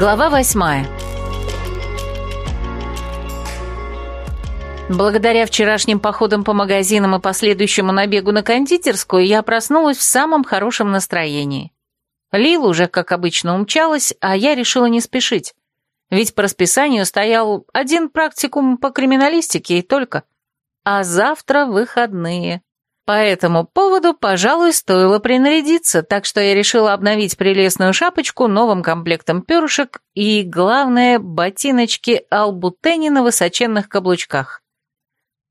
Глава восьмая. Благодаря вчерашним походам по магазинам и последующему набегу на кондитерскую, я проснулась в самом хорошем настроении. Лил уже, как обычно, умчалась, а я решила не спешить. Ведь по расписанию стоял один практикум по криминалистике и только. А завтра выходные. По этому поводу, пожалуй, стоило принарядиться, так что я решила обновить прелестную шапочку новым комплектом перышек и, главное, ботиночки Албутени на высоченных каблучках.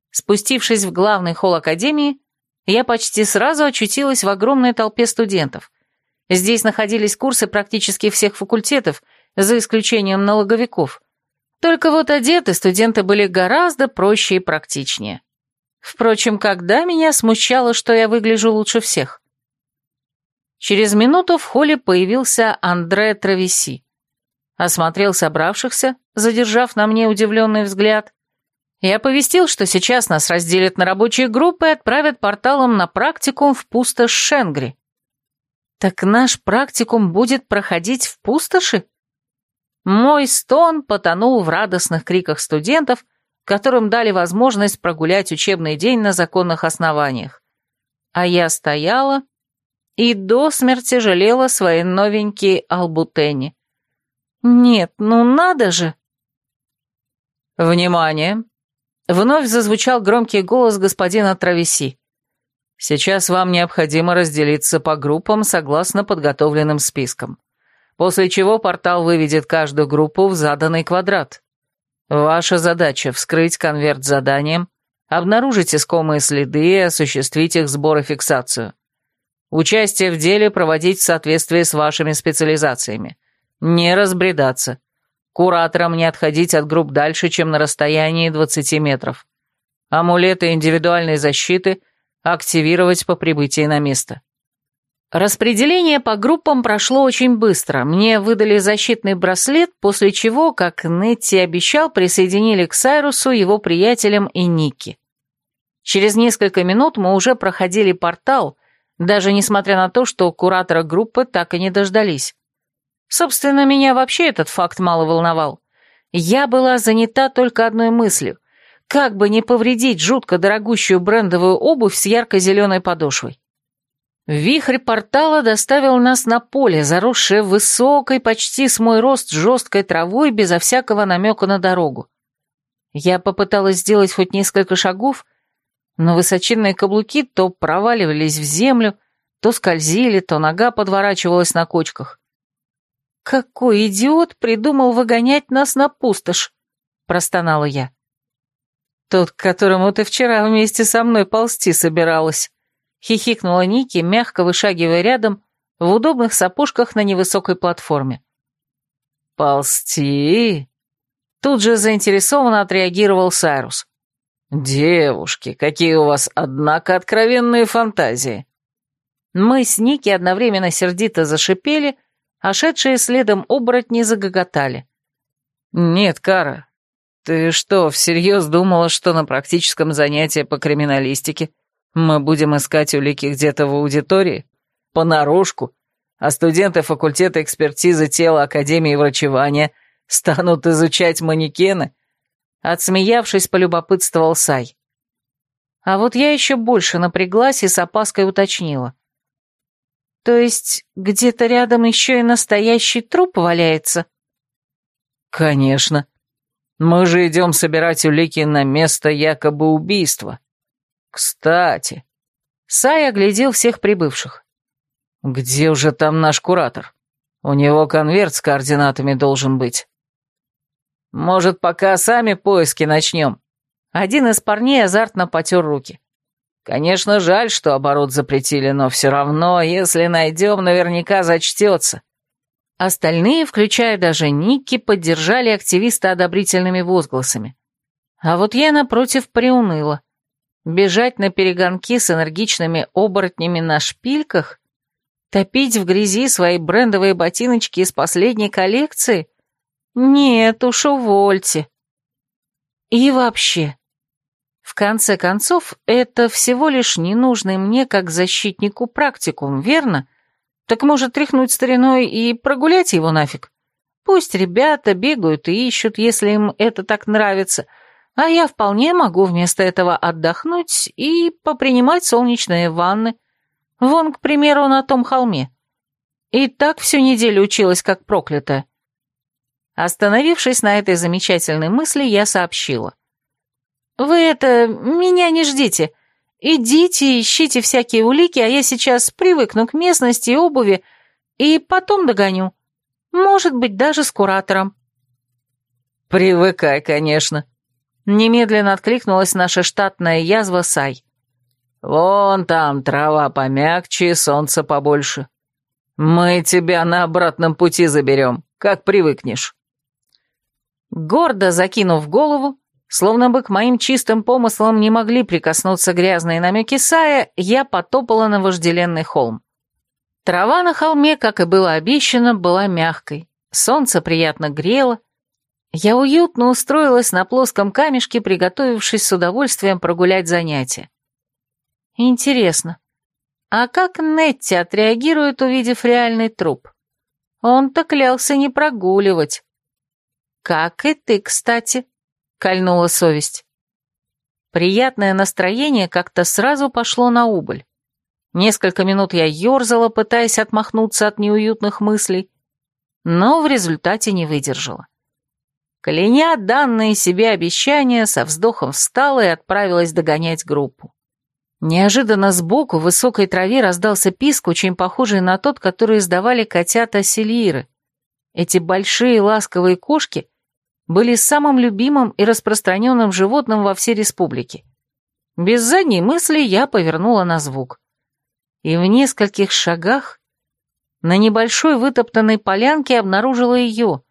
Спустившись в главный холл Академии, я почти сразу очутилась в огромной толпе студентов. Здесь находились курсы практически всех факультетов, за исключением налоговиков. Только вот одеты студенты были гораздо проще и практичнее. Впрочем, когда меня смущало, что я выгляжу лучше всех? Через минуту в холле появился Андре Травеси. Осмотрел собравшихся, задержав на мне удивленный взгляд, и оповестил, что сейчас нас разделят на рабочие группы и отправят порталом на практикум в пустошь Шенгри. Так наш практикум будет проходить в пустоши? Мой стон потонул в радостных криках студентов, которым дали возможность прогулять учебный день на законных основаниях. А я стояла и до смерти жалела свои новенькие албутени. Нет, ну надо же! «Внимание!» Вновь зазвучал громкий голос господина Травеси. «Сейчас вам необходимо разделиться по группам согласно подготовленным спискам, после чего портал выведет каждую группу в заданный квадрат. Ваша задача — вскрыть конверт с заданием, обнаружить искомые следы и осуществить их сбор и фиксацию. Участие в деле проводить в соответствии с вашими специализациями. Не разбредаться. Кураторам не отходить от групп дальше, чем на расстоянии 20 метров. Амулеты индивидуальной защиты активировать по прибытии на место. Распределение по группам прошло очень быстро. Мне выдали защитный браслет, после чего, как Нетти обещал, присоединили к Сайрусу, его приятелям и Ники. Через несколько минут мы уже проходили портал, даже несмотря на то, что куратора группы так и не дождались. Собственно, меня вообще этот факт мало волновал. Я была занята только одной мыслью — как бы не повредить жутко дорогущую брендовую обувь с ярко-зеленой подошвой. Вихрь портала доставил нас на поле, заросшее высокой, почти с мой рост, жесткой травой, безо всякого намека на дорогу. Я попыталась сделать хоть несколько шагов, но высоченные каблуки то проваливались в землю, то скользили, то нога подворачивалась на кочках. «Какой идиот придумал выгонять нас на пустошь!» — простонала я. «Тот, к которому ты вчера вместе со мной ползти собиралась», Хихикнула Ники, мягко вышагивая рядом в удобных сапожках на невысокой платформе. «Ползти?» Тут же заинтересованно отреагировал Сайрус. «Девушки, какие у вас, однако, откровенные фантазии!» Мы с Ники одновременно сердито зашипели, а шедшие следом оборотни загоготали. «Нет, Кара, ты что, всерьез думала, что на практическом занятии по криминалистике мы будем искать улики где-то в аудитории? Понарошку? А студенты факультета экспертизы тела Академии врачевания станут изучать манекены? Отсмеявшись, полюбопытствовал Сай. А вот я еще больше напряглась и с опаской уточнила. То есть где-то рядом еще и настоящий труп валяется? Конечно. Мы же идем собирать улики на место якобы убийства. «Кстати...» Сай оглядел всех прибывших. «Где уже там наш куратор? У него конверт с координатами должен быть». «Может, пока сами поиски начнем?» Один из парней азартно потер руки. «Конечно, жаль, что оборот запретили, но все равно, если найдем, наверняка зачтется». Остальные, включая даже Никки, поддержали активиста одобрительными возгласами. А вот я, напротив, приуныла. Бежать на перегонки с энергичными оборотнями на шпильках? Топить в грязи свои брендовые ботиночки из последней коллекции? Нет уж, увольте. И вообще, в конце концов, это всего лишь ненужный мне как защитнику практикум, верно? Так может тряхнуть стариной и прогулять его нафиг? Пусть ребята бегают и ищут, если им это так нравится, а я вполне могу вместо этого отдохнуть и попринимать солнечные ванны. Вон, к примеру, на том холме. И так всю неделю училась, как проклятая. Остановившись на этой замечательной мысли, я сообщила. «Вы это, меня не ждите. Идите, ищите всякие улики, а я сейчас привыкну к местности и обуви, и потом догоню. Может быть, даже с куратором». «Привыкай, конечно», — немедленно откликнулась наша штатная язва Сай. «Вон там трава помягче, солнце побольше. Мы тебя на обратном пути заберем, как привыкнешь». Гордо закинув голову, словно бы к моим чистым помыслам не могли прикоснуться грязные намеки Сая, я потопала на вожделенный холм. Трава на холме, как и было обещано, была мягкой, солнце приятно грело. Я уютно устроилась на плоском камешке, приготовившись с удовольствием прогулять занятия. Интересно, а как Нетти отреагирует, увидев реальный труп? Он-то клялся не прогуливать. «Как и ты, кстати», — кольнула совесть. Приятное настроение как-то сразу пошло на убыль. Несколько минут я ерзала, пытаясь отмахнуться от неуютных мыслей, но в результате не выдержала. Кляня данные себе обещания, со вздохом встала и отправилась догонять группу. Неожиданно сбоку в высокой траве раздался писк, очень похожий на тот, который издавали котята Сельиры. Эти большие ласковые кошки были самым любимым и распространенным животным во всей республике. Без задней мысли я повернула на звук. И в нескольких шагах на небольшой вытоптанной полянке обнаружила ее,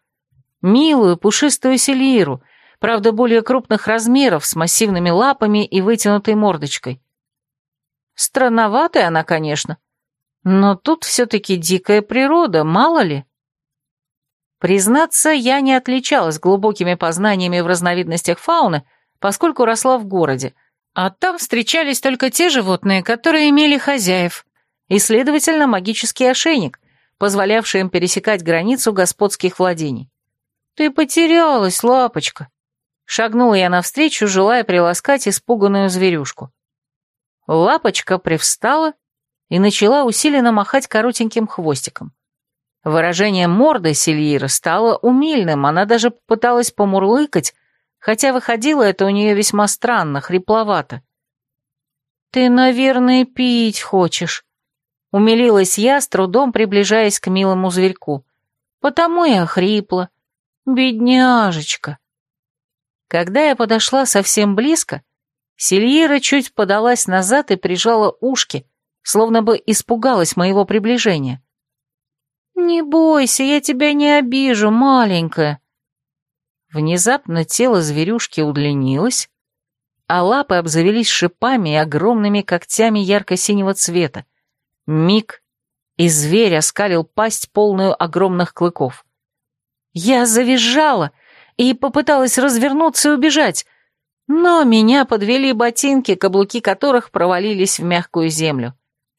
милую пушистую селиру, правда более крупных размеров, с массивными лапами и вытянутой мордочкой. Странноватая она, конечно, но тут все-таки дикая природа, мало ли. Признаться, я не отличалась глубокими познаниями в разновидностях фауны, поскольку росла в городе, а там встречались только те животные, которые имели хозяев, и, следовательно, магический ошейник, позволявший им пересекать границу господских владений. «Ты потерялась, лапочка!» Шагнула я навстречу, желая приласкать испуганную зверюшку. Лапочка привстала и начала усиленно махать коротеньким хвостиком. Выражение морды Сильира стало умильным, она даже попыталась помурлыкать, хотя выходило это у нее весьма странно, хрипловато. «Ты, наверное, пить хочешь», — умилилась я, с трудом приближаясь к милому зверьку. «Потому и охрипла. Бедняжечка». Когда я подошла совсем близко, Сильера чуть подалась назад и прижала ушки, словно бы испугалась моего приближения. «Не бойся, я тебя не обижу, маленькая». Внезапно тело зверюшки удлинилось, а лапы обзавелись шипами и огромными когтями ярко-синего цвета. Миг, и зверь оскалил пасть, полную огромных клыков. Я завизжала и попыталась развернуться и убежать, но меня подвели ботинки, каблуки которых провалились в мягкую землю.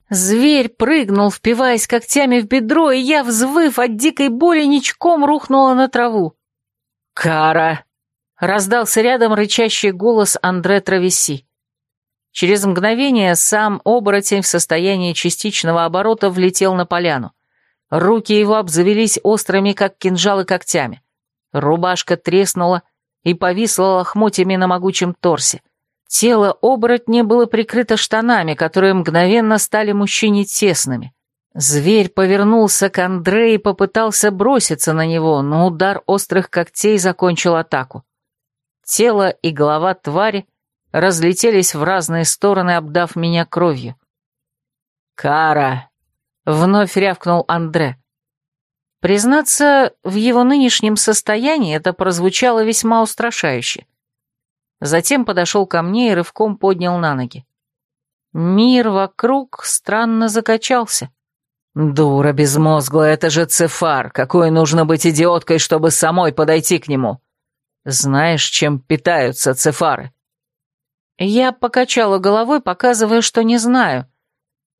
Зверь прыгнул, впиваясь когтями в бедро, и я, взвыв от дикой боли, ничком рухнула на траву. «Кара!» — раздался рядом рычащий голос Андре Травеси. Через мгновение сам оборотень в состоянии частичного оборота влетел на поляну. Руки его обзавелись острыми, как кинжалы, когтями. Рубашка треснула и повисла лохмотьями на могучем торсе. Тело оборотня было прикрыто штанами, которые мгновенно стали мужчине тесными. Зверь повернулся к Андре и попытался броситься на него, но удар острых когтей закончил атаку. Тело и голова твари разлетелись в разные стороны, обдав меня кровью. «Кара!» — вновь рявкнул Андре. Признаться, в его нынешнем состоянии это прозвучало весьма устрашающе. Затем подошел ко мне и рывком поднял на ноги. Мир вокруг странно закачался. «Дура безмозглая, это же Цефар! Какой нужно быть идиоткой, чтобы самой подойти к нему? Знаешь, чем питаются Цефары?» Я покачала головой, показывая, что не знаю.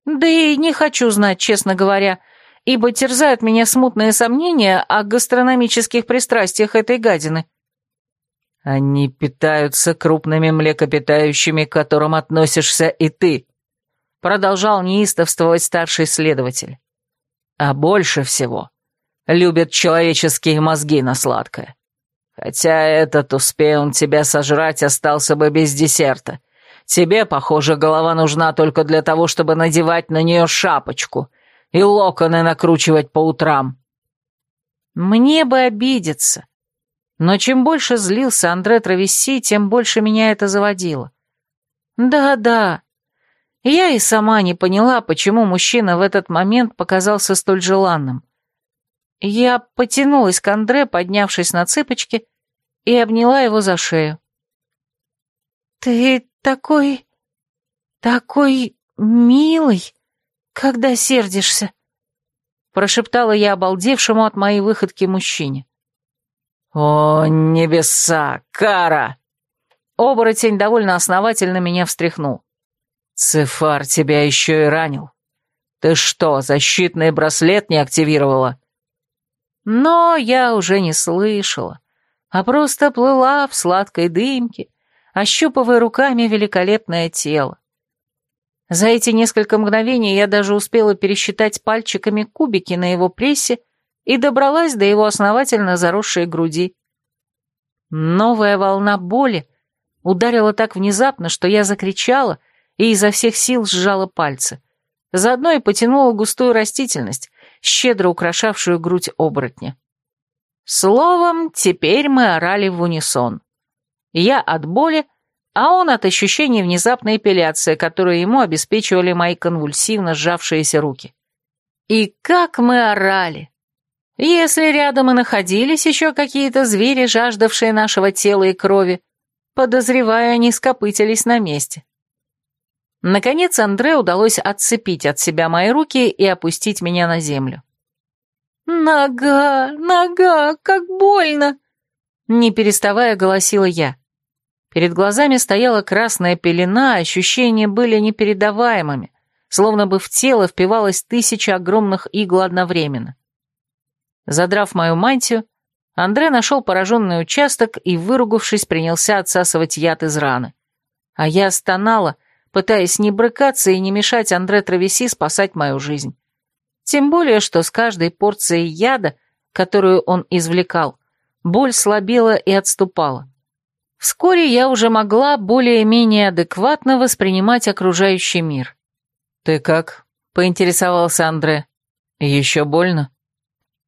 Да и не хочу знать, честно говоря. ибо терзают меня смутные сомнения о гастрономических пристрастиях этой гадины. Они питаются крупными млекопитающими, к которым относишься и ты, продолжал неистовствовать старший следователь. А больше всего любят человеческие мозги на сладкое. Хотя этот, успей он тебя сожрать, остался бы без десерта. Тебе, похоже, голова нужна только для того, чтобы надевать на нее шапочку и локоны накручивать по утрам. Мне бы обидеться. Но чем больше злился Андре Травесси, тем больше меня это заводило. Да-да, я и сама не поняла, почему мужчина в этот момент показался столь желанным. Я потянулась к Андре, поднявшись на цыпочки, и обняла его за шею. «Ты такой... такой милый, когда сердишься», — прошептала я обалдевшему от моей выходки мужчине. «О, небеса! Кара!» Оборотень довольно основательно меня встряхнул. «Цефар тебя еще и ранил. Ты что, защитный браслет не активировала?» Но я уже не слышала, а просто плыла в сладкой дымке, ощупывая руками великолепное тело. За эти несколько мгновений я даже успела пересчитать пальчиками кубики на его прессе и добралась до его основательно заросшей груди. Новая волна боли ударила так внезапно, что я закричала и изо всех сил сжала пальцы. Заодно и потянула густую растительность, щедро украшавшую грудь оборотня. Словом, теперь мы орали в унисон. Я от боли, а он от ощущения внезапной эпиляции, которую ему обеспечивали мои конвульсивно сжавшиеся руки. И как мы орали! Если рядом и находились еще какие-то звери, жаждавшие нашего тела и крови, подозреваю, они скопытились на месте. Наконец Андре удалось отцепить от себя мои руки и опустить меня на землю. «Нога, нога, как больно!» Не переставая, голосила я. Перед глазами стояла красная пелена, ощущения были непередаваемыми, словно бы в тело впивалось тысяча огромных игл одновременно. Задрав мою мантию, Андре нашел пораженный участок и, выругавшись, принялся отсасывать яд из раны. А я стонала, пытаясь не брыкаться и не мешать Андре Травеси спасать мою жизнь. Тем более, что с каждой порцией яда, которую он извлекал, боль слабела и отступала. Вскоре я уже могла более-менее адекватно воспринимать окружающий мир. «Ты как?» — поинтересовался Андре. «Еще больно?»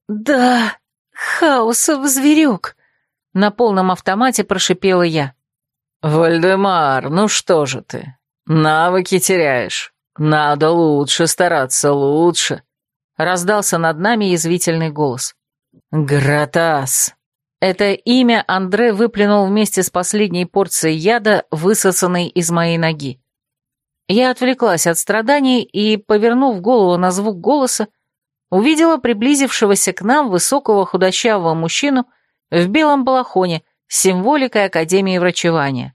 «Да, хаосов зверек!» — на полном автомате прошипела я. «Вальдемар, ну что же ты? «Навыки теряешь. Надо лучше стараться, лучше», — раздался над нами язвительный голос. «Гратас». Это имя Андре выплюнул вместе с последней порцией яда, высосанной из моей ноги. Я отвлеклась от страданий и, повернув голову на звук голоса, увидела приблизившегося к нам высокого худощавого мужчину в белом балахоне с символикой Академии врачевания.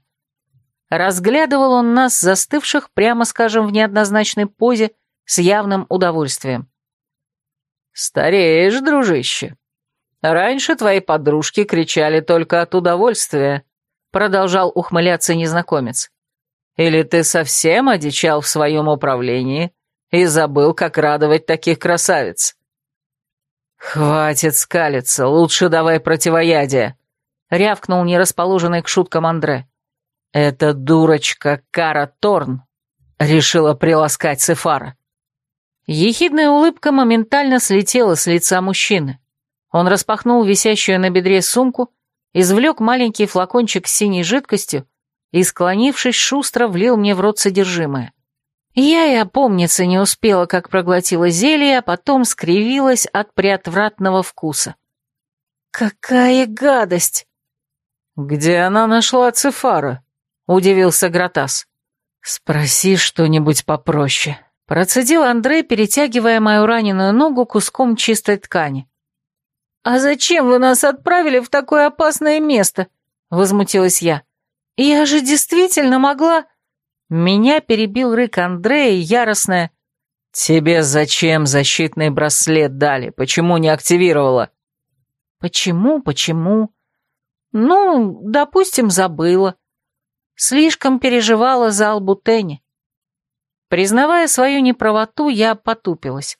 Разглядывал он нас, застывших, прямо скажем, в неоднозначной позе, с явным удовольствием. «Стареешь, дружище. Раньше твои подружки кричали только от удовольствия», продолжал ухмыляться незнакомец. «Или ты совсем одичал в своем управлении и забыл, как радовать таких красавиц?» «Хватит скалиться, лучше давай противоядие», — рявкнул нерасположенный к шуткам Андре. «Эта дурочка Кара Торн решила приласкать Сефара». Ехидная улыбка моментально слетела с лица мужчины. Он распахнул висящую на бедре сумку, извлек маленький флакончик с синей жидкостью и, склонившись, шустро влил мне в рот содержимое. Я и опомниться не успела, как проглотила зелье, а потом скривилась от приотвратного вкуса. «Какая гадость!» «Где она нашла Цефара?» удивился Гратас. «Спроси что-нибудь попроще», — процедил Андрей, перетягивая мою раненую ногу куском чистой ткани. «А зачем вы нас отправили в такое опасное место?» — возмутилась я. «Я же действительно могла...» Меня перебил рык Андрея, яростное. «Тебе зачем защитный браслет дали? Почему не активировала?» «Почему, почему? Ну, допустим, забыла. Слишком переживала за Албутене. Признавая свою неправоту, я потупилась.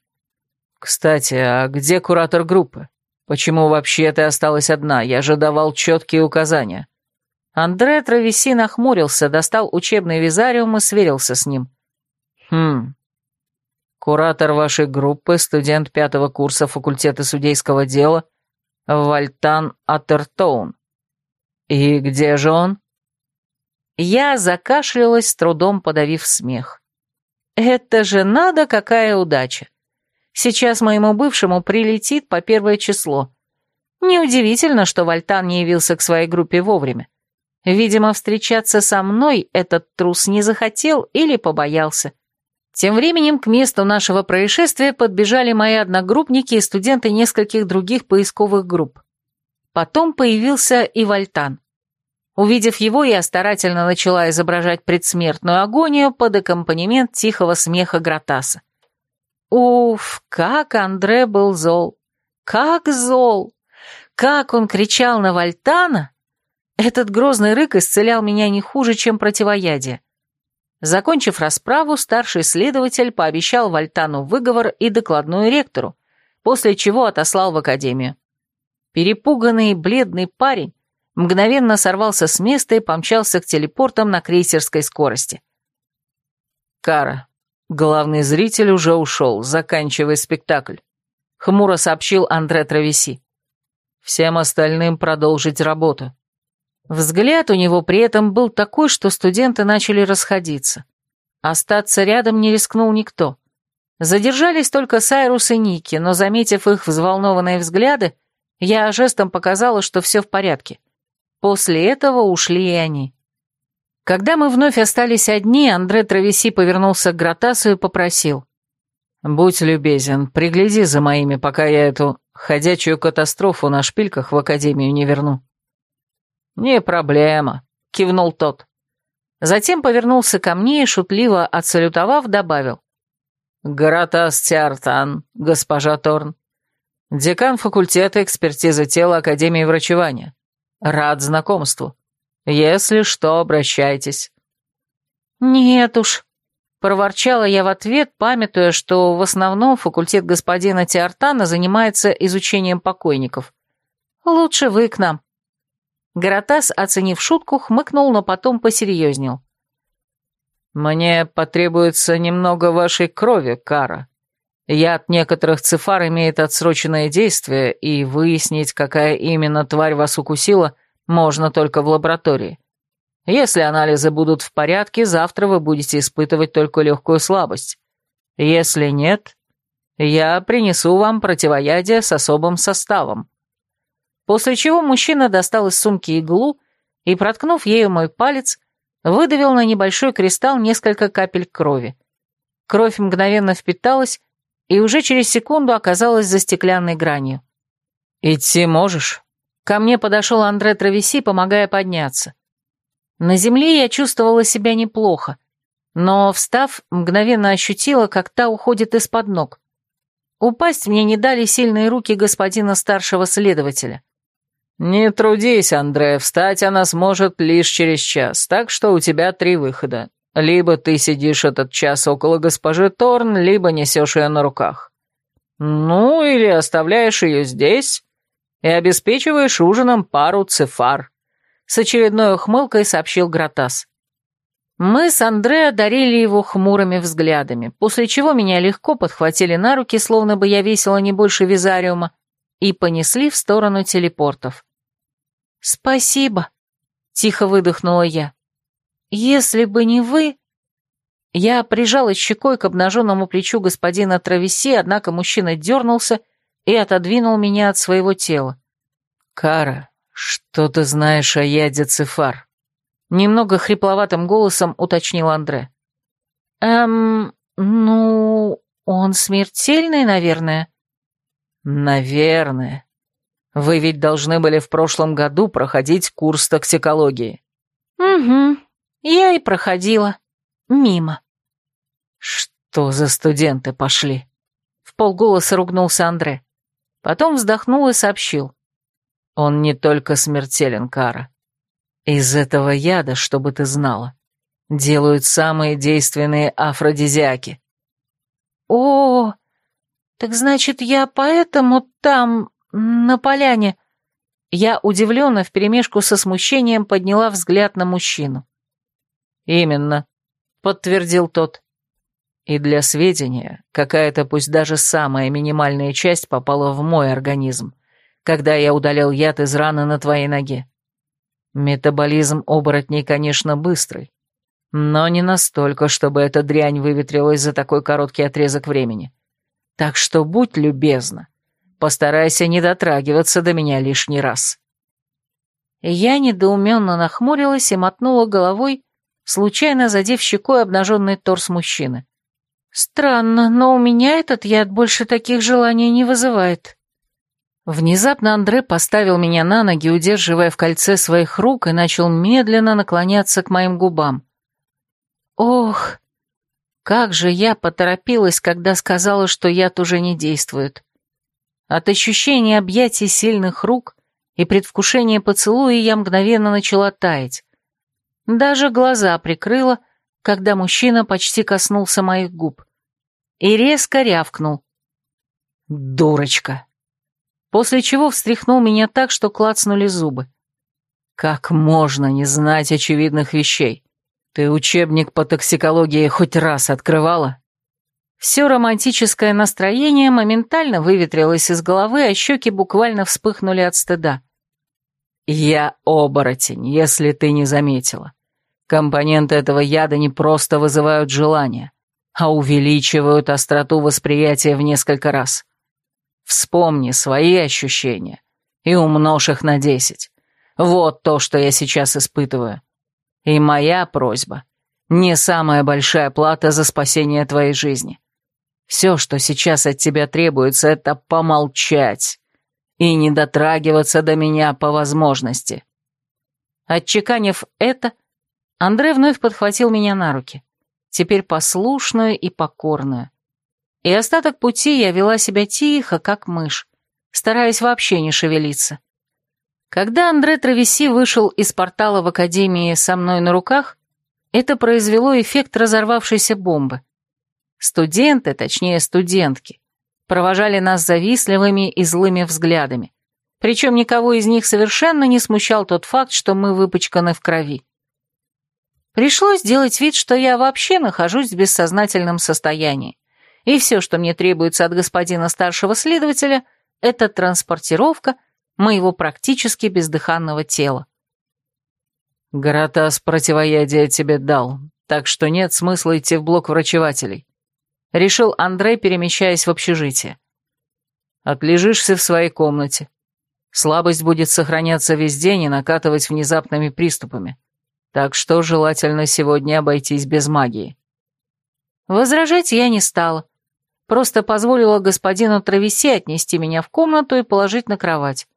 «Кстати, а где куратор группы? Почему вообще ты осталась одна? Я же давал четкие указания». Андре Травеси нахмурился, достал учебный визариум и сверился с ним. «Хм. Куратор вашей группы, студент пятого курса факультета судейского дела, Вальтан Атертоун. И где же он?» Я закашлялась, с трудом подавив смех. «Это же надо, какая удача! Сейчас моему бывшему прилетит по первое число. Неудивительно, что Вальтан не явился к своей группе вовремя. Видимо, встречаться со мной этот трус не захотел или побоялся. Тем временем к месту нашего происшествия подбежали мои одногруппники и студенты нескольких других поисковых групп. Потом появился и Вальтан. Увидев его, я старательно начала изображать предсмертную агонию под аккомпанемент тихого смеха Гратаса. Уф, как Андре был зол! Как зол! Как он кричал на Вальтана! Этот грозный рык исцелял меня не хуже, чем противоядие. Закончив расправу, старший следователь пообещал Вальтану выговор и докладную ректору, после чего отослал в академию. Перепуганный бледный парень мгновенно сорвался с места и помчался к телепортам на крейсерской скорости. «Кара, главный зритель уже ушел, заканчивая спектакль», — хмуро сообщил Андре Травеси. «Всем остальным продолжить работу». Взгляд у него при этом был такой, что студенты начали расходиться. Остаться рядом не рискнул никто. Задержались только Сайрус и Ники, но, заметив их взволнованные взгляды, я жестом показала, что все в порядке. После этого ушли и они. Когда мы вновь остались одни, Андре Травеси повернулся к Гратасу и попросил. «Будь любезен, пригляди за моими, пока я эту ходячую катастрофу на шпильках в Академию не верну». «Не проблема», — кивнул тот. Затем повернулся ко мне и, шутливо отсалютовав, добавил. «Гратас Тиартан, госпожа Торн, декан факультета экспертизы тела Академии врачевания. Рад знакомству. Если что, обращайтесь». «Нет уж», — проворчала я в ответ, памятуя, что в основном факультет господина Тиартана занимается изучением покойников. «Лучше вы к нам». Гаратас, оценив шутку, хмыкнул, но потом посерьезнел. «Мне потребуется немного вашей крови, Кара. Яд некоторых цифар имеет отсроченное действие, и выяснить, какая именно тварь вас укусила, можно только в лаборатории. Если анализы будут в порядке, завтра вы будете испытывать только легкую слабость. Если нет, я принесу вам противоядие с особым составом». После чего мужчина достал из сумки иглу и, проткнув ею мой палец, выдавил на небольшой кристалл несколько капель крови. Кровь мгновенно впиталась, и уже через секунду оказалась за стеклянной гранью. «Идти можешь?» Ко мне подошел Андре Травеси, помогая подняться. На земле я чувствовала себя неплохо, но, встав, мгновенно ощутила, как та уходит из-под ног. Упасть мне не дали сильные руки господина старшего следователя. «Не трудись, Андре, встать она сможет лишь через час, так что у тебя три выхода. Либо ты сидишь этот час около госпожи Торн, либо несешь ее на руках. Ну, или оставляешь ее здесь и обеспечиваешь ужином пару цифар», — с очередной ухмылкой сообщил Гратас. Мы с Андре одарили его хмурыми взглядами, после чего меня легко подхватили на руки, словно бы я весила не больше визариума, и понесли в сторону телепортов. «Спасибо», — тихо выдохнула я. «Если бы не вы...» Я прижалась щекой к обнаженному плечу господина Травеси, однако мужчина дернулся и отодвинул меня от своего тела. «Кара, что ты знаешь о яде цифар?» Немного хрипловатым голосом уточнил Андре. «Эм, ну, он смертельный, наверное?» «Наверное. Вы ведь должны были в прошлом году проходить курс токсикологии». «Угу. Я и проходила. Мимо». «Что «Что за студенты пошли?» В полголоса ругнулся Андре. Потом вздохнул и сообщил. «Он не только смертелен, Кара. Из этого яда, чтобы ты знала, делают самые действенные афродизиаки». «О, так значит, я поэтому там, на поляне...» Я удивленно вперемешку со смущением подняла взгляд на мужчину. «Именно», — подтвердил тот. «И для сведения, какая-то пусть даже самая минимальная часть попала в мой организм, когда я удалял яд из раны на твоей ноге. Метаболизм оборотней, конечно, быстрый, но не настолько, чтобы эта дрянь выветрилась за такой короткий отрезок времени. Так что будь любезна, постарайся не дотрагиваться до меня лишний раз». Я недоуменно нахмурилась и мотнула головой, случайно задев щекой обнаженный торс мужчины. «Странно, но у меня этот яд больше таких желаний не вызывает». Внезапно Андре поставил меня на ноги, удерживая в кольце своих рук, и начал медленно наклоняться к моим губам. Ох, как же я поторопилась, когда сказала, что яд уже не действует. От ощущения объятий сильных рук и предвкушения поцелуя я мгновенно начала таять. Даже глаза прикрыла, когда мужчина почти коснулся моих губ. И резко рявкнул. «Дурочка!» После чего встряхнул меня так, что клацнули зубы. «Как можно не знать очевидных вещей? Ты учебник по токсикологии хоть раз открывала?» Все романтическое настроение моментально выветрилось из головы, а щеки буквально вспыхнули от стыда. «Я оборотень, если ты не заметила. Компоненты этого яда не просто вызывают желание, а увеличивают остроту восприятия в несколько раз. Вспомни свои ощущения и умножь их на десять. Вот то, что я сейчас испытываю. И моя просьба — не самая большая плата за спасение твоей жизни. Все, что сейчас от тебя требуется, это помолчать и не дотрагиваться до меня по возможности. Отчеканив это, Андрей вновь подхватил меня на руки, теперь послушную и покорную. И остаток пути я вела себя тихо, как мышь, стараясь вообще не шевелиться. Когда Андре Травеси вышел из портала в Академии со мной на руках, это произвело эффект разорвавшейся бомбы. Студенты, точнее студентки, провожали нас завистливыми и злыми взглядами. Причем никого из них совершенно не смущал тот факт, что мы выпачканы в крови. Пришлось сделать вид, что я вообще нахожусь в бессознательном состоянии, и все, что мне требуется от господина старшего следователя, это транспортировка моего практически бездыханного тела. «Гратас противоядие тебе дал, так что нет смысла идти в блок врачевателей», — решил Андрей, перемещаясь в общежитие. «Отлежишься в своей комнате. Слабость будет сохраняться весь день и накатывать внезапными приступами так что желательно сегодня обойтись без магии. Возражать я не стала, просто позволила господину Травеси отнести меня в комнату и положить на кровать.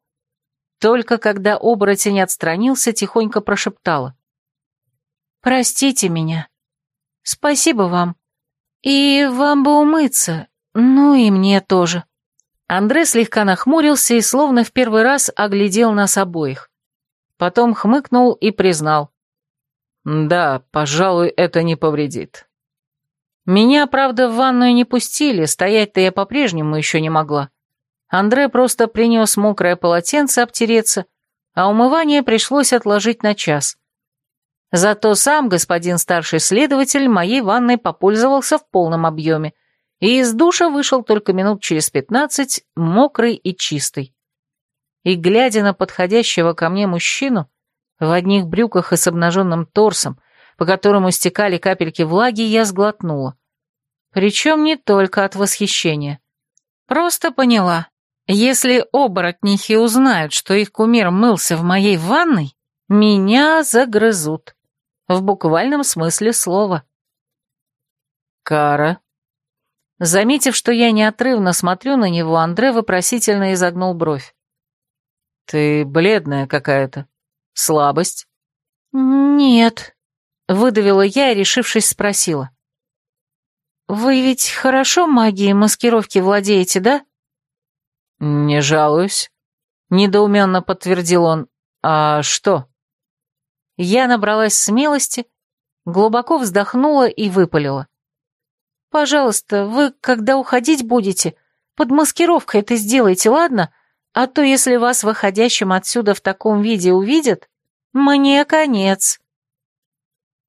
Только когда оборотень отстранился, тихонько прошептала. «Простите меня. Спасибо вам. И вам бы умыться, ну и мне тоже». Андре слегка нахмурился и словно в первый раз оглядел нас обоих. Потом хмыкнул и признал. Да, пожалуй, это не повредит. Меня, правда, в ванную не пустили, стоять-то я по-прежнему еще не могла. Андре просто принес мокрое полотенце обтереться, а умывание пришлось отложить на час. Зато сам господин старший следователь моей ванной попользовался в полном объеме, и из душа вышел только минут через пятнадцать, мокрый и чистый. И, глядя на подходящего ко мне мужчину, в одних брюках и с обнаженным торсом, по которому стекали капельки влаги, я сглотнула. Причем не только от восхищения. Просто поняла, если оборотнихи узнают, что их кумир мылся в моей ванной, меня загрызут. В буквальном смысле слова. «Кара». Заметив, что я неотрывно смотрю на него, Андре вопросительно изогнул бровь. «Ты бледная какая-то». Слабость? Нет, выдавила я и, решившись, спросила. «Вы ведь хорошо магией маскировки владеете, да?» «Не жалуюсь», — недоуменно подтвердил он. «А что?» Я набралась смелости, глубоко вздохнула и выпалила. «Пожалуйста, вы, когда уходить будете, под маскировкой это сделайте, ладно? А то, если вас выходящим отсюда в таком виде увидят, мне конец».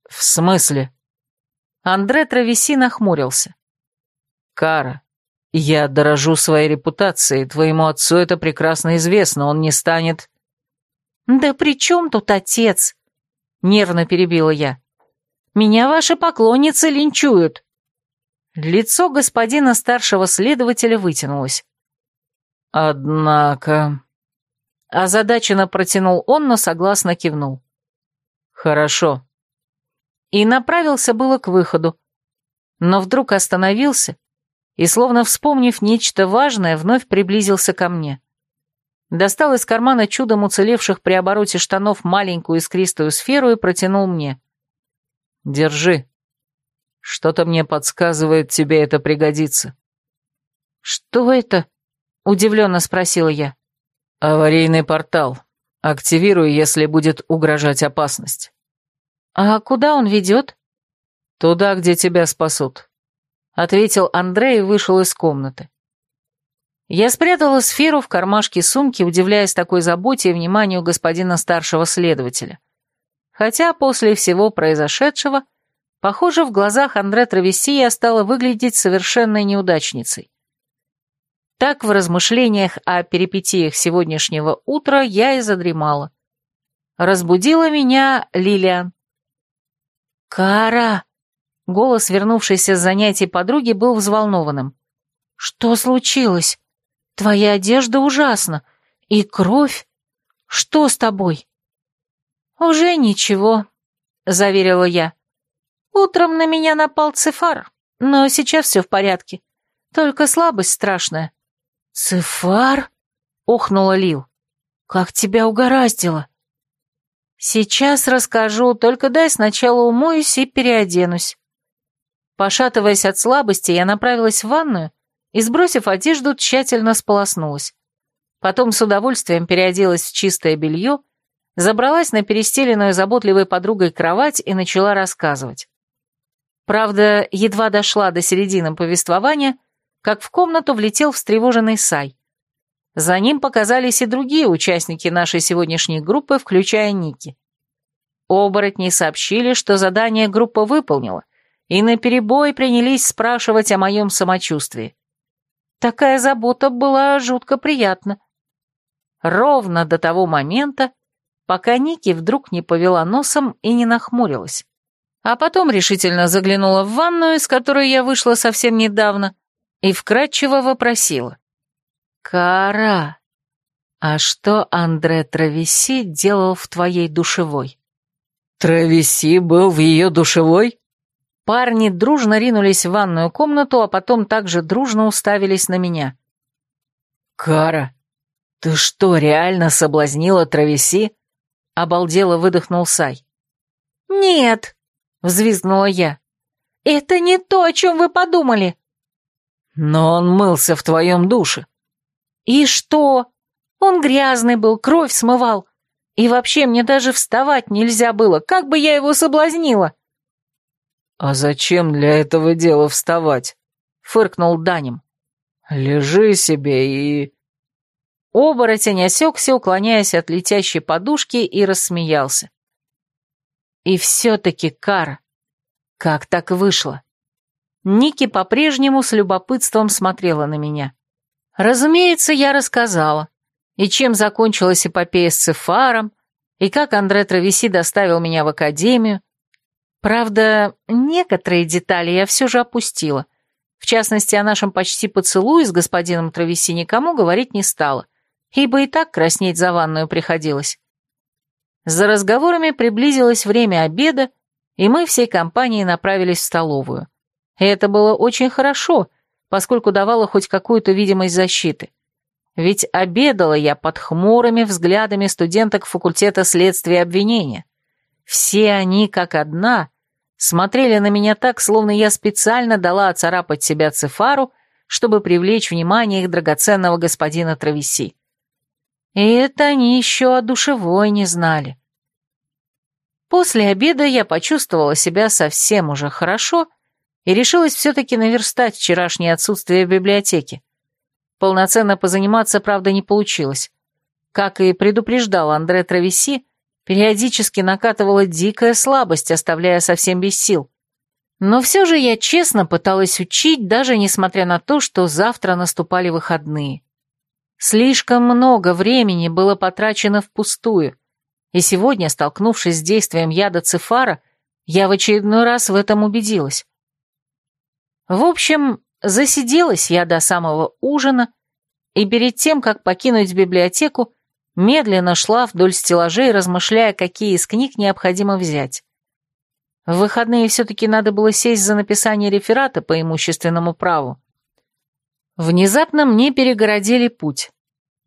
«В смысле?» Андре Травеси нахмурился. «Кара, я дорожу своей репутацией, твоему отцу это прекрасно известно, он не станет...» «Да при чем тут отец?» — нервно перебила я. «Меня ваши поклонницы линчуют». Лицо господина старшего следователя вытянулось. «Однако...» Озадаченно протянул он, но согласно кивнул. «Хорошо и направился было к выходу, но вдруг остановился и, словно вспомнив нечто важное, вновь приблизился ко мне. Достал из кармана чудом уцелевших при обороте штанов маленькую искристую сферу и протянул мне. «Держи. Что-то мне подсказывает, тебе это пригодится». «Что это?» — удивленно спросила я. «Аварийный портал. Активируй, если будет угрожать опасность». «А куда он ведет?» «Туда, где тебя спасут», — ответил Андрей и вышел из комнаты. Я спрятала сферу в кармашке сумки, удивляясь такой заботе и вниманию господина старшего следователя. Хотя после всего произошедшего, похоже, в глазах Андре я стала выглядеть совершенной неудачницей. Так в размышлениях о перипетиях сегодняшнего утра я и задремала. Разбудила меня Лилиан. «Кара!» Голос, вернувшийся с занятий подруги, был взволнованным. «Что случилось? Твоя одежда ужасна. И кровь. Что с тобой?» «Уже ничего», — заверила я. «Утром на меня напал цифар, но сейчас все в порядке. Только слабость страшная». «Цифар?» — охнула Лил. «Как тебя угораздило?» «Сейчас расскажу, только дай сначала умоюсь и переоденусь». Пошатываясь от слабости, я направилась в ванную и, сбросив одежду, тщательно сполоснулась. Потом с удовольствием переоделась в чистое белье, забралась на перестеленную заботливой подругой кровать и начала рассказывать. Правда, едва дошла до середины повествования, как в комнату влетел встревоженный Сай. За ним показались и другие участники нашей сегодняшней группы, включая Ники. Оборотни сообщили, что задание группа выполнила, и наперебой принялись спрашивать о моем самочувствии. Такая забота была жутко приятна. Ровно до того момента, пока Ники вдруг не повела носом и не нахмурилась. А потом решительно заглянула в ванную, из которой я вышла совсем недавно, и вкратчиво вопросила. «Кара, а что Андре Травеси делал в твоей душевой?» «Травеси был в ее душевой?» Парни дружно ринулись в ванную комнату, а потом также дружно уставились на меня. «Кара, ты что, реально соблазнила Травеси?» — обалдело выдохнул Сай. «Нет», — взвизгнула я. «Это не то, о чем вы подумали». «Но он мылся в твоем душе». «И что? Он грязный был, кровь смывал. И вообще мне даже вставать нельзя было, как бы я его соблазнила!» «А зачем для этого дела вставать?» — фыркнул Данем. «Лежи себе и...» Оборотень осекся, уклоняясь от летящей подушки, и рассмеялся. И все-таки кара. Как так вышло? Ники по-прежнему с любопытством смотрела на меня. Разумеется, я рассказала. И чем закончилась эпопея с Цефаром, и как Андре Травеси доставил меня в академию. Правда, некоторые детали я все же опустила. В частности, о нашем почти поцелуе с господином Травеси никому говорить не стала, ибо и так краснеть за ванную приходилось. За разговорами приблизилось время обеда, и мы всей компанией направились в столовую. Это было очень хорошо — поскольку давала хоть какую-то видимость защиты. Ведь обедала я под хмурыми взглядами студенток факультета следствия и обвинения. Все они, как одна, смотрели на меня так, словно я специально дала оцарапать себя цифару, чтобы привлечь внимание их драгоценного господина Травеси. И это они еще о душевой не знали. После обеда я почувствовала себя совсем уже хорошо и решилась все-таки наверстать вчерашнее отсутствие в библиотеке. Полноценно позаниматься, правда, не получилось. Как и предупреждал Андре Травеси, периодически накатывала дикая слабость, оставляя совсем без сил. Но все же я честно пыталась учить, даже несмотря на то, что завтра наступали выходные. Слишком много времени было потрачено впустую, и сегодня, столкнувшись с действием яда цифара, я в очередной раз в этом убедилась. В общем, засиделась я до самого ужина, и перед тем, как покинуть библиотеку, медленно шла вдоль стеллажей, размышляя, какие из книг необходимо взять. В выходные все-таки надо было сесть за написание реферата по имущественному праву. Внезапно мне перегородили путь.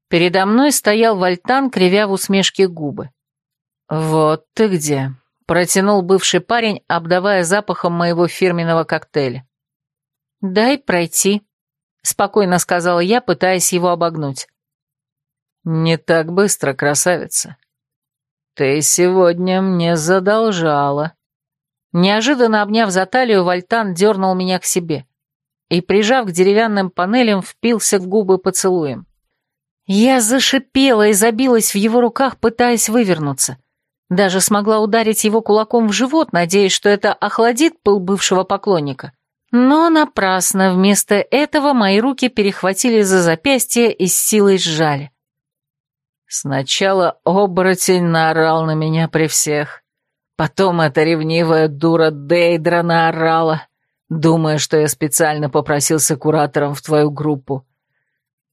Передо мной стоял Вальтан, кривя в усмешке губы. «Вот ты где», — протянул бывший парень, обдавая запахом моего фирменного коктейля. «Дай пройти», — спокойно сказала я, пытаясь его обогнуть. «Не так быстро, красавица. Ты сегодня мне задолжала». Неожиданно обняв за талию, Вальтан дернул меня к себе и, прижав к деревянным панелям, впился в губы поцелуем. Я зашипела и забилась в его руках, пытаясь вывернуться. Даже смогла ударить его кулаком в живот, надеясь, что это охладит пыл бывшего поклонника. Но напрасно, вместо этого мои руки перехватили за запястье и с силой сжали. Сначала оборотень наорал на меня при всех. Потом эта ревнивая дура Дейдра наорала, думая, что я специально попросился куратором в твою группу.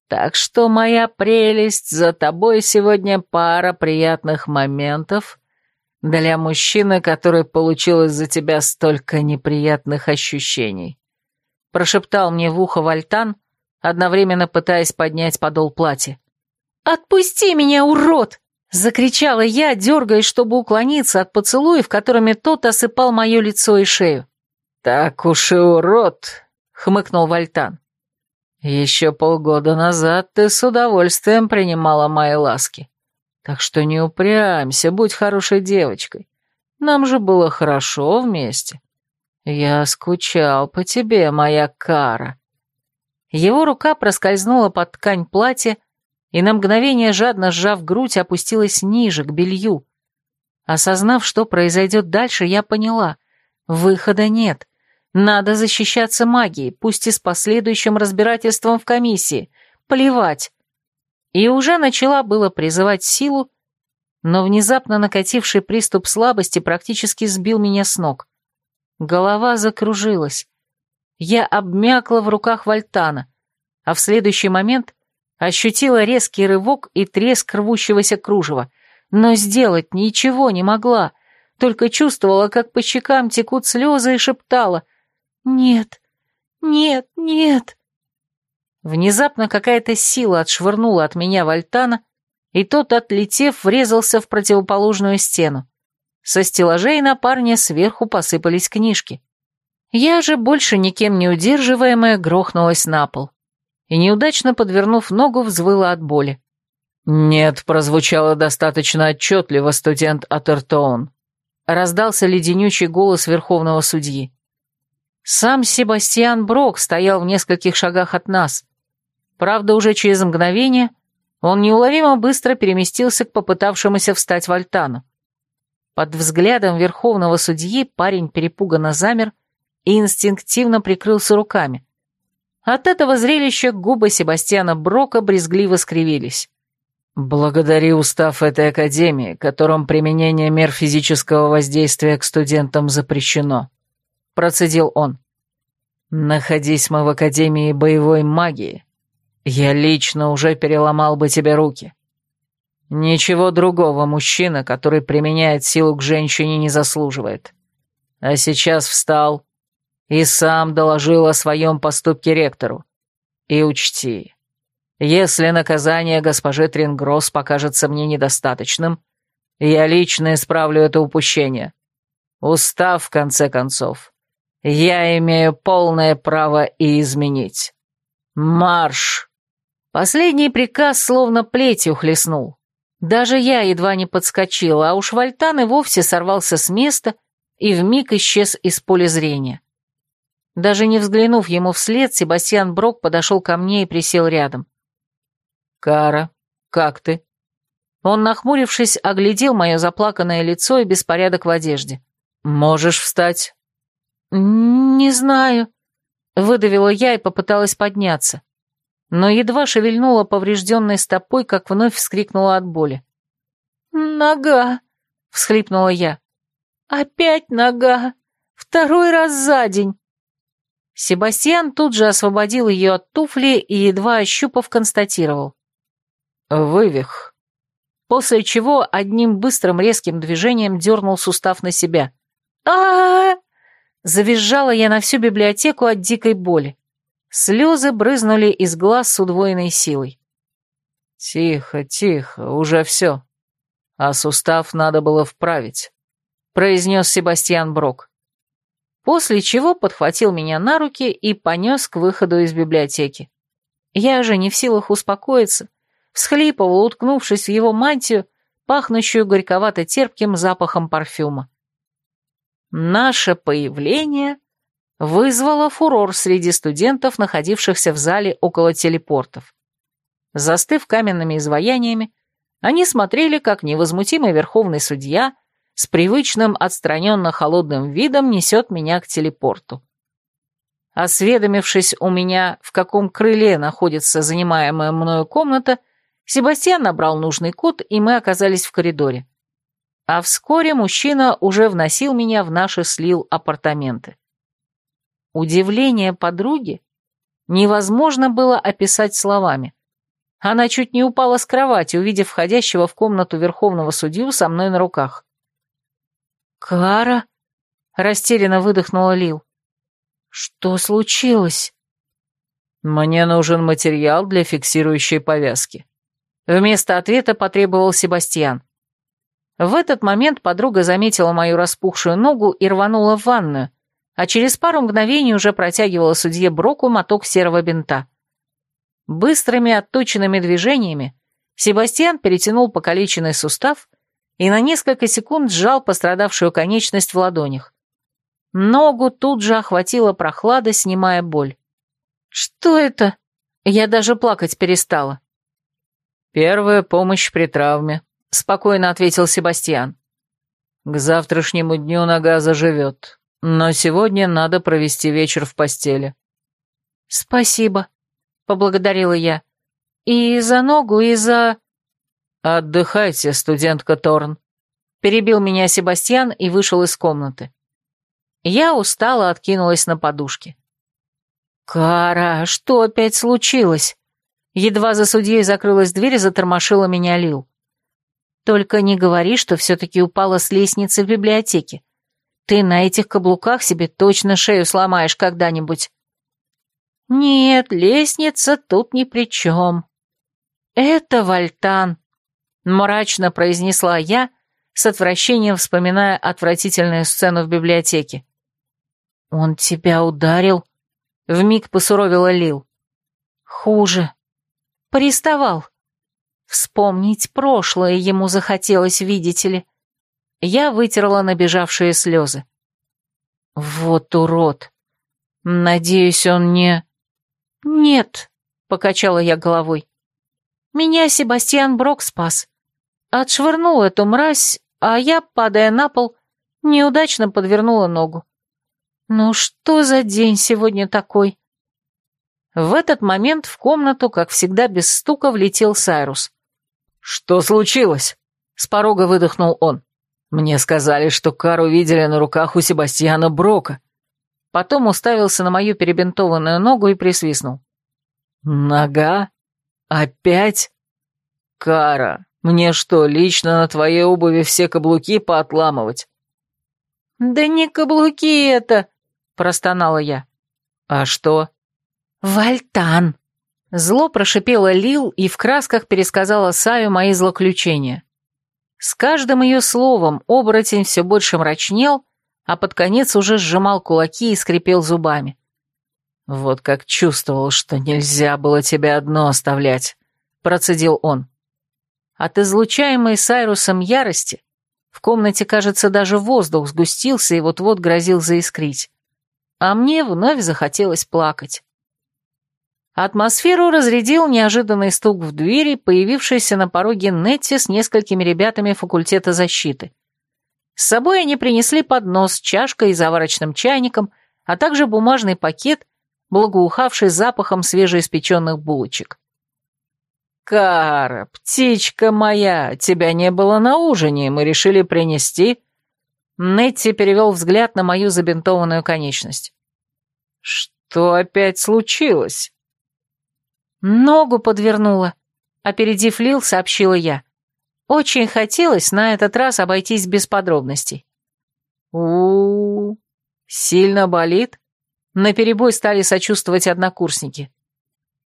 Так что, моя прелесть, за тобой сегодня пара приятных моментов для мужчины, который получил из-за тебя столько неприятных ощущений. Прошептал мне в ухо Вальтан, одновременно пытаясь поднять подол платья. «Отпусти меня, урод!» — закричала я, дергаясь, чтобы уклониться от поцелуев, которыми тот осыпал мое лицо и шею. «Так уж и урод!» — хмыкнул Вальтан. Еще полгода назад ты с удовольствием принимала мои ласки. Так что не упрямься, будь хорошей девочкой. Нам же было хорошо вместе. Я скучал по тебе, моя кара. Его рука проскользнула под ткань платья и на мгновение, жадно сжав грудь, опустилась ниже, к белью. Осознав, что произойдет дальше, я поняла. Выхода нет. Надо защищаться магией, пусть и с последующим разбирательством в комиссии. Плевать. И уже начала было призывать силу, но внезапно накативший приступ слабости практически сбил меня с ног. Голова закружилась. Я обмякла в руках Вальтана, а в следующий момент ощутила резкий рывок и треск рвущегося кружева, но сделать ничего не могла, только чувствовала, как по щекам текут слезы и шептала «Нет, нет, нет!» Внезапно какая-то сила отшвырнула от меня Вальтана, и тот, отлетев, врезался в противоположную стену. Со стеллажей на парня сверху посыпались книжки. Я же, больше никем не удерживаемая, грохнулась на пол. И, неудачно подвернув ногу, взвыла от боли. «Нет», — прозвучало достаточно отчетливо студент Атертоун. Раздался леденючий голос верховного судьи. Сам Себастьян Брок стоял в нескольких шагах от нас. Правда, уже через мгновение он неуловимо быстро переместился к попытавшемуся встать Вальтану. Под взглядом верховного судьи парень перепуганно замер и инстинктивно прикрылся руками. От этого зрелища губы Себастьяна Брока брезгливо скривились. «Благодари устав этой академии, которым применение мер физического воздействия к студентам запрещено», — процедил он. «Находись мы в Академии боевой магии, я лично уже переломал бы тебе руки. Ничего другого мужчина, который применяет силу к женщине, не заслуживает. А сейчас встал и сам доложил о своем поступке ректору. И учти, если наказание госпожи Трингросс покажется мне недостаточным, я лично исправлю это упущение. Устав, в конце концов. Я имею полное право и изменить. Марш!» Последний приказ словно плетью хлестнул. Даже я едва не подскочила, а уж Вальтан и вовсе сорвался с места и вмиг исчез из поля зрения. Даже не взглянув ему вслед, Себастьян Брок подошел ко мне и присел рядом. «Кара, как ты?» Он, нахмурившись, оглядел мое заплаканное лицо и беспорядок в одежде. «Можешь встать?» «Не знаю», — выдавила я и попыталась подняться. Но едва шевельнула поврежденной стопой, как вновь вскрикнула от боли. «Нога!» — всхлипнула я. «Опять нога! Второй раз за день!» Себастьян тут же освободил ее от туфли и, едва ощупав, констатировал. «Вывих». После чего одним быстрым резким движением дернул сустав на себя. а, Завизжала я на всю библиотеку от дикой боли. Слезы брызнули из глаз с удвоенной силой. «Тихо, тихо, уже все. А сустав надо было вправить», — произнес Себастьян Брок после чего подхватил меня на руки и понес к выходу из библиотеки. Я же не в силах успокоиться, всхлипывал, уткнувшись в его мантию, пахнущую горьковато-терпким запахом парфюма. Наше появление вызвало фурор среди студентов, находившихся в зале около телепортов. Застыв каменными изваяниями, они смотрели, как невозмутимый верховный судья с привычным отстраненно холодным видом несет меня к телепорту. Осведомившись у меня, в каком крыле находится занимаемая мною комната, Себастьян набрал нужный код, и мы оказались в коридоре. А вскоре мужчина уже вносил меня в наши слил апартаменты. Удивление подруги невозможно было описать словами. Она чуть не упала с кровати, увидев входящего в комнату верховного судью со мной на руках. «Кара?» — растерянно выдохнула Лил. «Что случилось?» «Мне нужен материал для фиксирующей повязки». Вместо ответа потребовал Себастьян. В этот момент подруга заметила мою распухшую ногу и рванула в ванную, а через пару мгновений уже протягивала судье Броку моток серого бинта. Быстрыми отточенными движениями Себастьян перетянул покалеченный сустав и на несколько секунд сжал пострадавшую конечность в ладонях. Ногу тут же охватила прохлада, снимая боль. «Что это?» Я даже плакать перестала. «Первая помощь при травме», — спокойно ответил Себастьян. «К завтрашнему дню нога заживет, но сегодня надо провести вечер в постели». «Спасибо», — поблагодарила я. «И за ногу, и за...» «Отдыхайте, студентка Торн», — перебил меня Себастьян и вышел из комнаты. Я устало откинулась на подушке. «Кара, что опять случилось?» Едва за судьей закрылась дверь и затормошила меня Лил. «Только не говори, что все-таки упала с лестницы в библиотеке. Ты на этих каблуках себе точно шею сломаешь когда-нибудь». «Нет, лестница тут ни при чем. Это Вальтан. Мрачно произнесла я, с отвращением вспоминая отвратительную сцену в библиотеке. «Он тебя ударил?» — вмиг посуровила Лил. «Хуже. Приставал. Вспомнить прошлое ему захотелось, видите ли. Я вытерла набежавшие слезы. Вот урод. Надеюсь, он не... Нет, покачала я головой. Меня Себастьян Брок спас. Отшвырнул эту мразь, а я, падая на пол, неудачно подвернула ногу. Ну что за день сегодня такой? В этот момент в комнату, как всегда, без стука влетел Сайрус. «Что случилось?» — с порога выдохнул он. «Мне сказали, что Кару видели на руках у Себастьяна Брока». Потом уставился на мою перебинтованную ногу и присвистнул. «Нога? Опять? Кара, мне что, лично на твоей обуви все каблуки поотламывать?» «Да не каблуки это!» — простонала я. «А что?» «Вальтан!» Зло прошипела Лил и в красках пересказала Саю мои злоключения. С каждым ее словом оборотень все больше мрачнел, а под конец уже сжимал кулаки и скрипел зубами. «Вот как чувствовал, что нельзя было тебя одно оставлять», — процедил он. От излучаемой Сайрусом ярости в комнате, кажется, даже воздух сгустился и вот-вот грозил заискрить. А мне вновь захотелось плакать. Атмосферу разрядил неожиданный стук в двери, появившийся на пороге Нетти с несколькими ребятами факультета защиты. С собой они принесли поднос с чашкой и заварочным чайником, а также бумажный пакет, благоухавший запахом свежеиспеченных булочек. «Кара, птичка моя, тебя не было на ужине, мы решили принести...» Нетти перевел взгляд на мою забинтованную конечность. «Что опять случилось?» «Ногу подвернула», — опередив Лил, сообщила я. Очень хотелось на этот раз обойтись без подробностей. у у, сильно болит?» Наперебой стали сочувствовать однокурсники.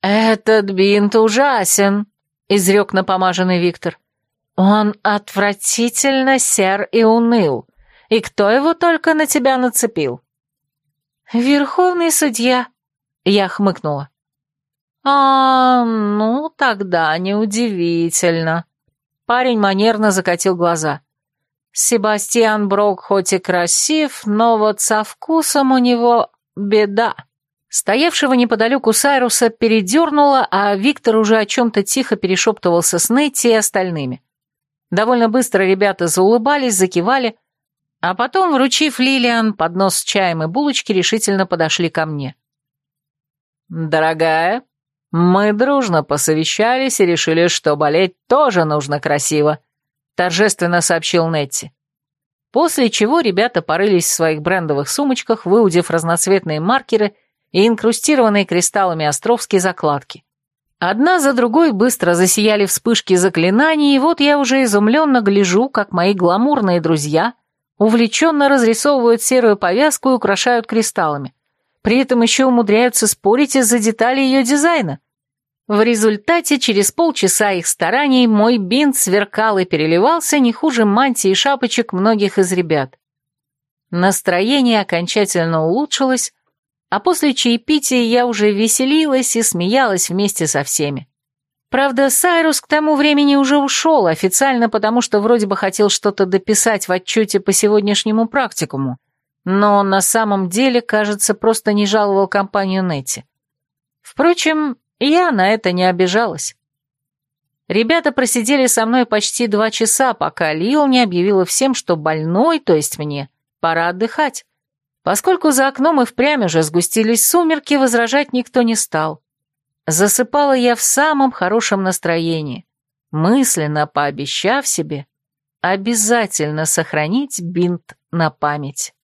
«Этот бинт ужасен», — изрек напомаженный Виктор. «Он отвратительно сер и уныл. И кто его только на тебя нацепил?» «Верховный судья», — я хмыкнула. «А, ну, тогда неудивительно». Парень манерно закатил глаза. «Себастьян Брок хоть и красив, но вот со вкусом у него беда». Стоявшего неподалеку Сайруса передернуло, а Виктор уже о чем-то тихо перешептывался с Нетти и остальными. Довольно быстро ребята заулыбались, закивали, а потом, вручив Лилиан поднос с чаем и булочки, решительно подошли ко мне. «Дорогая, мы дружно посовещались и решили, что болеть тоже нужно красиво», торжественно сообщил Нетти. После чего ребята порылись в своих брендовых сумочках, выудив разноцветные маркеры и инкрустированные кристаллами островские закладки. Одна за другой быстро засияли вспышки заклинаний, и вот я уже изумленно гляжу, как мои гламурные друзья увлеченно разрисовывают серую повязку и украшают кристаллами. При этом еще умудряются спорить из-за деталей ее дизайна. В результате через полчаса их стараний мой бинт сверкал и переливался не хуже мантии и шапочек многих из ребят. Настроение окончательно улучшилось, а после чаепития я уже веселилась и смеялась вместе со всеми. Правда, Сайрус к тому времени уже ушел, официально потому, что вроде бы хотел что-то дописать в отчете по сегодняшнему практикуму, но на самом деле, кажется, просто не жаловал компанию Нетти. Впрочем, я на это не обижалась. Ребята просидели со мной почти два часа, пока Лил не объявила всем, что больной, то есть мне, пора отдыхать. Поскольку за окном и впрямь уже сгустились сумерки, возражать никто не стал. Засыпала я в самом хорошем настроении, мысленно пообещав себе обязательно сохранить бинт на память.